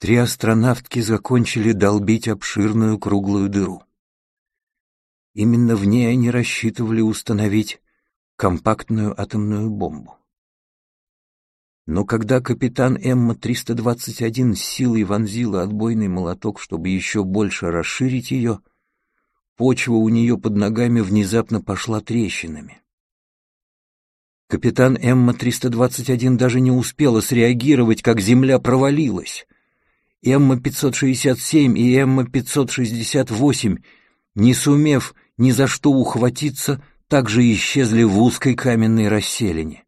Три астронавтки закончили долбить обширную круглую дыру. Именно в ней они рассчитывали установить компактную атомную бомбу. Но когда капитан Эмма-321 с силой вонзила отбойный молоток, чтобы еще больше расширить ее, почва у нее под ногами внезапно пошла трещинами. Капитан Эмма-321 даже не успела среагировать, как земля провалилась. Эмма-567 и Эмма-568, не сумев ни за что ухватиться, также исчезли в узкой каменной расселине.